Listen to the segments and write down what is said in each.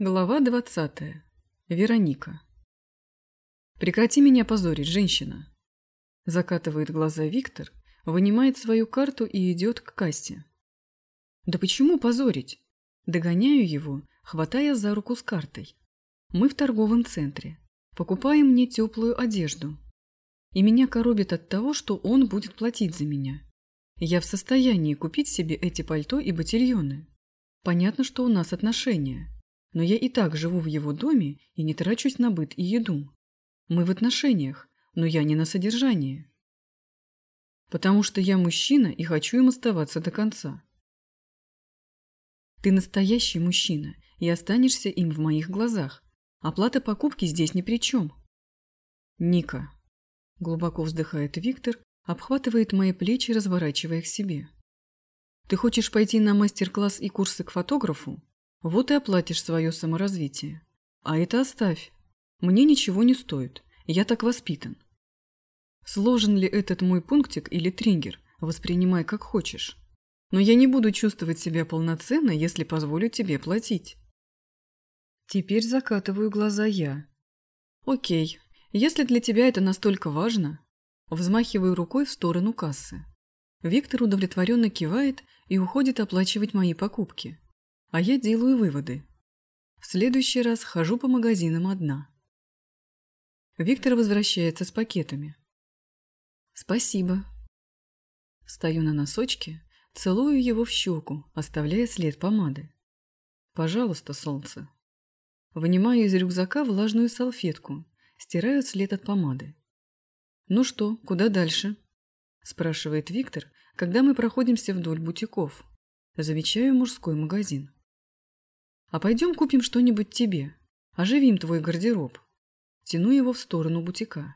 Глава двадцатая. Вероника. «Прекрати меня позорить, женщина!» Закатывает глаза Виктор, вынимает свою карту и идет к кассе. «Да почему позорить?» Догоняю его, хватая за руку с картой. Мы в торговом центре. Покупаем мне теплую одежду. И меня коробит от того, что он будет платить за меня. Я в состоянии купить себе эти пальто и ботильоны. Понятно, что у нас отношения но я и так живу в его доме и не трачусь на быт и еду. Мы в отношениях, но я не на содержании. Потому что я мужчина и хочу им оставаться до конца. Ты настоящий мужчина и останешься им в моих глазах. Оплата покупки здесь ни при чем. Ника. Глубоко вздыхает Виктор, обхватывает мои плечи, разворачивая к себе. Ты хочешь пойти на мастер-класс и курсы к фотографу? Вот и оплатишь свое саморазвитие. А это оставь. Мне ничего не стоит. Я так воспитан. Сложен ли этот мой пунктик или триггер, воспринимай как хочешь. Но я не буду чувствовать себя полноценно, если позволю тебе платить. Теперь закатываю глаза я. Окей, если для тебя это настолько важно, взмахиваю рукой в сторону кассы. Виктор удовлетворенно кивает и уходит оплачивать мои покупки. А я делаю выводы. В следующий раз хожу по магазинам одна. Виктор возвращается с пакетами. Спасибо. Стою на носочке, целую его в щеку, оставляя след помады. Пожалуйста, солнце. Вынимаю из рюкзака влажную салфетку, стираю след от помады. «Ну что, куда дальше?» – спрашивает Виктор, когда мы проходимся вдоль бутиков. Замечаю мужской магазин. А пойдем купим что-нибудь тебе. Оживим твой гардероб. Тяну его в сторону бутика.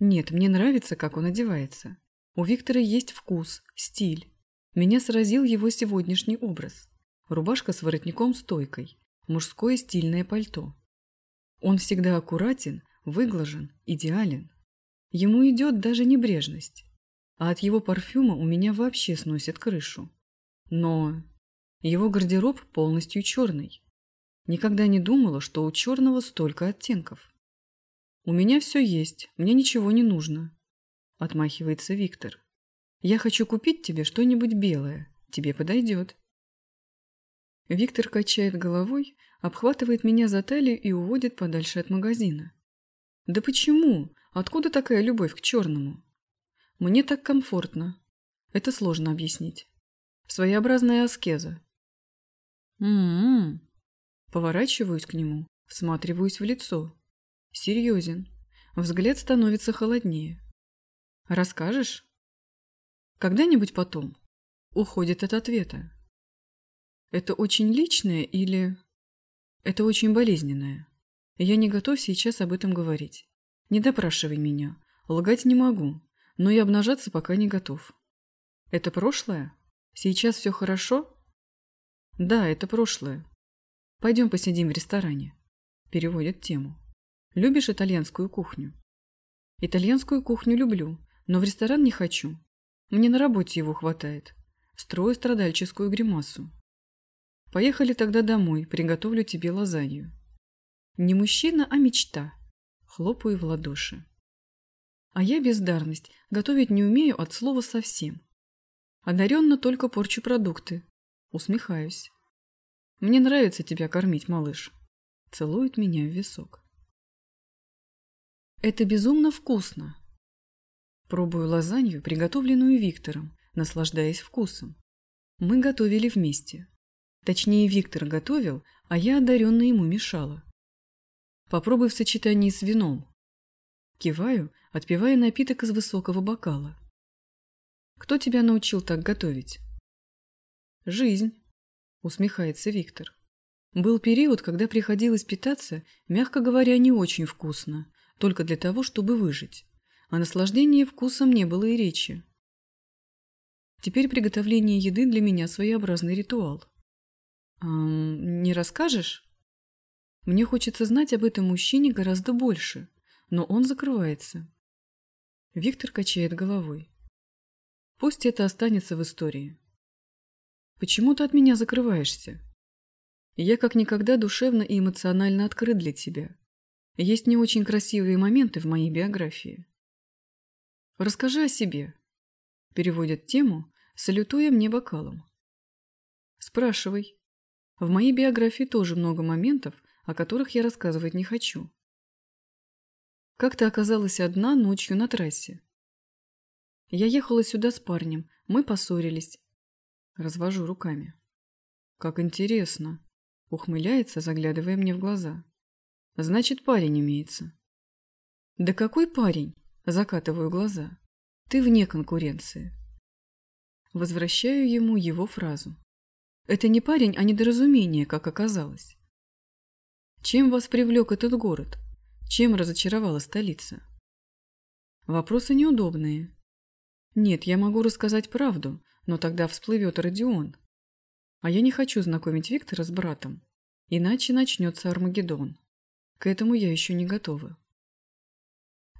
Нет, мне нравится, как он одевается. У Виктора есть вкус, стиль. Меня сразил его сегодняшний образ. Рубашка с воротником-стойкой, мужское стильное пальто. Он всегда аккуратен, выглажен, идеален. Ему идет даже небрежность. А от его парфюма у меня вообще сносит крышу. Но его гардероб полностью черный. Никогда не думала, что у черного столько оттенков. «У меня все есть, мне ничего не нужно», – отмахивается Виктор. «Я хочу купить тебе что-нибудь белое, тебе подойдет». Виктор качает головой, обхватывает меня за талию и уводит подальше от магазина. «Да почему? Откуда такая любовь к черному?» «Мне так комфортно. Это сложно объяснить. Своеобразная аскеза. «М-м-м». Поворачиваюсь к нему, всматриваюсь в лицо. Серьезен. Взгляд становится холоднее. «Расскажешь?» «Когда-нибудь потом?» Уходит от ответа. «Это очень личное или...» «Это очень болезненное. Я не готов сейчас об этом говорить. Не допрашивай меня. Лгать не могу, но и обнажаться пока не готов. Это прошлое? Сейчас все хорошо?» Да, это прошлое. Пойдем посидим в ресторане. Переводит тему. Любишь итальянскую кухню? Итальянскую кухню люблю, но в ресторан не хочу. Мне на работе его хватает. Строю страдальческую гримасу. Поехали тогда домой, приготовлю тебе лазанью. Не мужчина, а мечта. Хлопаю в ладоши. А я бездарность, готовить не умею от слова совсем. Одаренно только порчу продукты, Усмехаюсь. Мне нравится тебя кормить, малыш. Целует меня в висок. Это безумно вкусно. Пробую лазанью, приготовленную Виктором, наслаждаясь вкусом. Мы готовили вместе. Точнее, Виктор готовил, а я одаренно ему мешала. Попробуй в сочетании с вином. Киваю, отпивая напиток из высокого бокала. Кто тебя научил так готовить? Жизнь, усмехается Виктор. Был период, когда приходилось питаться, мягко говоря, не очень вкусно, только для того, чтобы выжить. О наслаждении вкусом не было и речи. Теперь приготовление еды для меня своеобразный ритуал. Эм, не расскажешь? Мне хочется знать об этом мужчине гораздо больше, но он закрывается. Виктор качает головой. Пусть это останется в истории. Почему ты от меня закрываешься? Я как никогда душевно и эмоционально открыт для тебя. Есть не очень красивые моменты в моей биографии. Расскажи о себе. Переводит тему, салютуя мне бокалом. Спрашивай. В моей биографии тоже много моментов, о которых я рассказывать не хочу. Как ты оказалась одна ночью на трассе? Я ехала сюда с парнем, мы поссорились. Развожу руками. Как интересно. Ухмыляется, заглядывая мне в глаза. Значит, парень имеется. Да какой парень? Закатываю глаза. Ты вне конкуренции. Возвращаю ему его фразу. Это не парень, а недоразумение, как оказалось. Чем вас привлек этот город? Чем разочаровала столица? Вопросы неудобные. Нет, я могу рассказать правду, но тогда всплывет Родион. А я не хочу знакомить Виктора с братом, иначе начнется Армагеддон. К этому я еще не готова.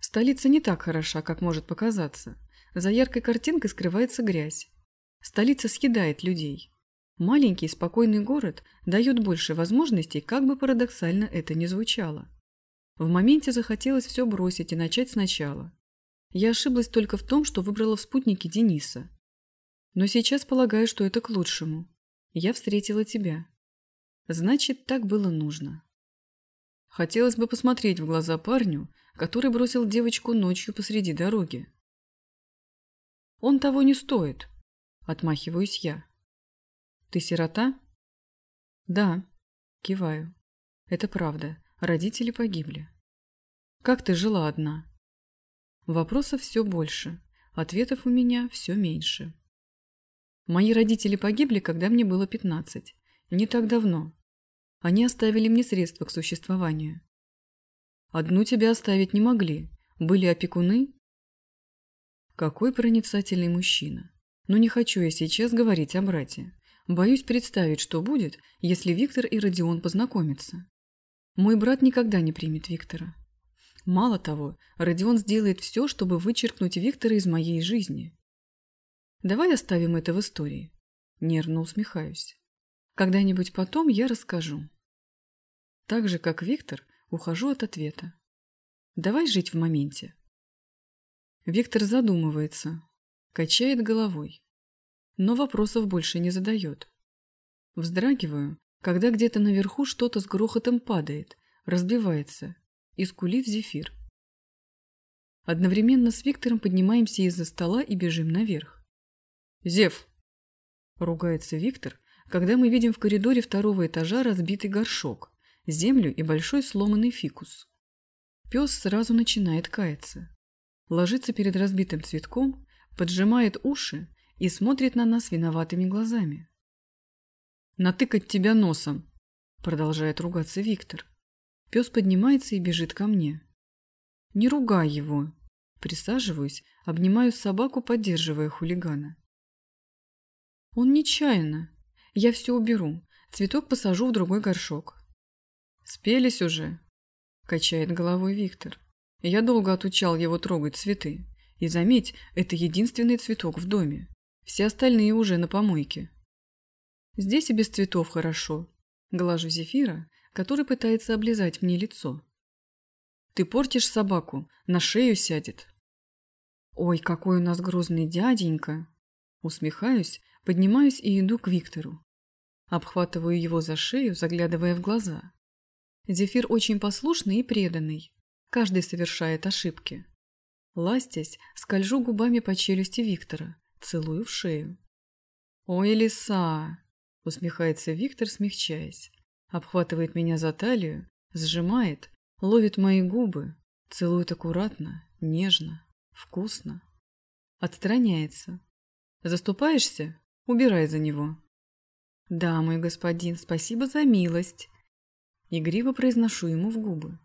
Столица не так хороша, как может показаться. За яркой картинкой скрывается грязь. Столица съедает людей. Маленький спокойный город дает больше возможностей, как бы парадоксально это ни звучало. В моменте захотелось все бросить и начать сначала. Я ошиблась только в том, что выбрала в спутнике Дениса. Но сейчас полагаю, что это к лучшему. Я встретила тебя. Значит, так было нужно. Хотелось бы посмотреть в глаза парню, который бросил девочку ночью посреди дороги. Он того не стоит, отмахиваюсь я. Ты сирота? Да, киваю. Это правда. Родители погибли. Как ты жила одна? Вопросов все больше, ответов у меня все меньше. Мои родители погибли, когда мне было 15. Не так давно. Они оставили мне средства к существованию. Одну тебя оставить не могли. Были опекуны? Какой проницательный мужчина. Но не хочу я сейчас говорить о брате. Боюсь представить, что будет, если Виктор и Родион познакомятся. Мой брат никогда не примет Виктора. Мало того, Родион сделает все, чтобы вычеркнуть Виктора из моей жизни. Давай оставим это в истории. Нервно усмехаюсь. Когда-нибудь потом я расскажу. Так же, как Виктор, ухожу от ответа. Давай жить в моменте. Виктор задумывается, качает головой, но вопросов больше не задает. Вздрагиваю, когда где-то наверху что-то с грохотом падает, разбивается, и скулит зефир. Одновременно с Виктором поднимаемся из-за стола и бежим наверх. «Зев!» – ругается Виктор, когда мы видим в коридоре второго этажа разбитый горшок, землю и большой сломанный фикус. Пес сразу начинает каяться. Ложится перед разбитым цветком, поджимает уши и смотрит на нас виноватыми глазами. «Натыкать тебя носом!» – продолжает ругаться Виктор. Пес поднимается и бежит ко мне. «Не ругай его!» Присаживаюсь, обнимаю собаку, поддерживая хулигана. «Он нечаянно. Я все уберу. Цветок посажу в другой горшок». «Спелись уже?» – качает головой Виктор. Я долго отучал его трогать цветы. И заметь, это единственный цветок в доме. Все остальные уже на помойке. Здесь и без цветов хорошо. Глажу Зефира, который пытается облизать мне лицо. Ты портишь собаку, на шею сядет. Ой, какой у нас грозный дяденька. Усмехаюсь, поднимаюсь и иду к Виктору. Обхватываю его за шею, заглядывая в глаза. Зефир очень послушный и преданный. Каждый совершает ошибки. Ластясь, скольжу губами по челюсти Виктора, целую в шею. «Ой, лиса!» – усмехается Виктор, смягчаясь. Обхватывает меня за талию, сжимает, ловит мои губы, целует аккуратно, нежно, вкусно. Отстраняется. Заступаешься? Убирай за него. Да, мой господин, спасибо за милость. Игриво произношу ему в губы.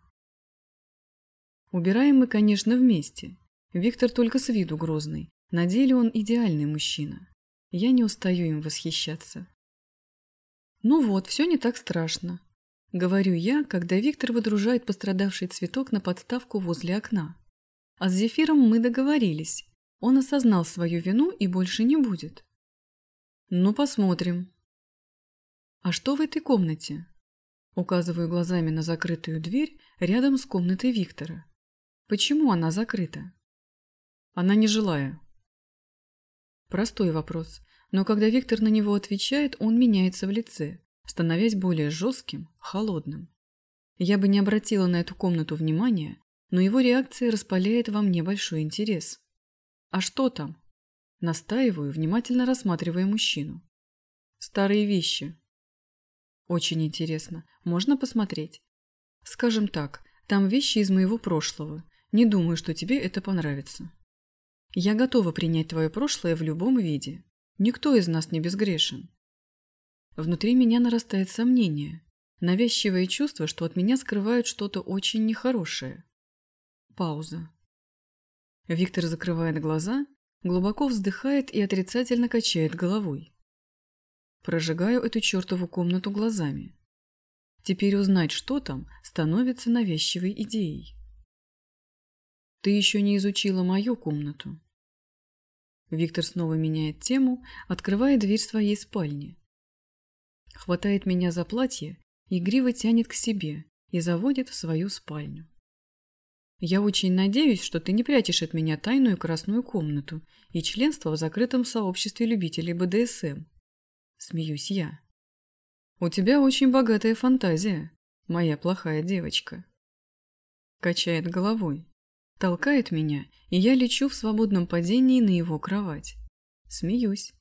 Убираем мы, конечно, вместе. Виктор только с виду грозный. На деле он идеальный мужчина. Я не устаю им восхищаться. Ну вот, все не так страшно. Говорю я, когда Виктор выдружает пострадавший цветок на подставку возле окна. А с Зефиром мы договорились. Он осознал свою вину и больше не будет. Ну, посмотрим. А что в этой комнате? Указываю глазами на закрытую дверь рядом с комнатой Виктора. Почему она закрыта? Она не жилая. Простой вопрос, но когда Виктор на него отвечает, он меняется в лице, становясь более жестким, холодным. Я бы не обратила на эту комнату внимания, но его реакция распаляет во мне большой интерес. А что там? Настаиваю, внимательно рассматривая мужчину. Старые вещи. Очень интересно. Можно посмотреть? Скажем так, там вещи из моего прошлого. Не думаю, что тебе это понравится. Я готова принять твое прошлое в любом виде. Никто из нас не безгрешен. Внутри меня нарастает сомнение, навязчивое чувство, что от меня скрывают что-то очень нехорошее. Пауза. Виктор закрывает глаза, глубоко вздыхает и отрицательно качает головой. Прожигаю эту чертову комнату глазами. Теперь узнать, что там, становится навязчивой идеей. Ты еще не изучила мою комнату. Виктор снова меняет тему, открывая дверь своей спальни. Хватает меня за платье, игриво тянет к себе и заводит в свою спальню. Я очень надеюсь, что ты не прячешь от меня тайную красную комнату и членство в закрытом сообществе любителей БДСМ. Смеюсь я. У тебя очень богатая фантазия, моя плохая девочка. Качает головой. Толкает меня, и я лечу в свободном падении на его кровать. Смеюсь.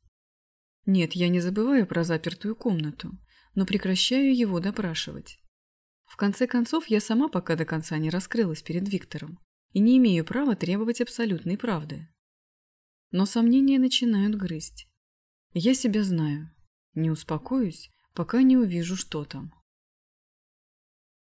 Нет, я не забываю про запертую комнату, но прекращаю его допрашивать. В конце концов, я сама пока до конца не раскрылась перед Виктором и не имею права требовать абсолютной правды. Но сомнения начинают грызть. Я себя знаю. Не успокоюсь, пока не увижу, что там.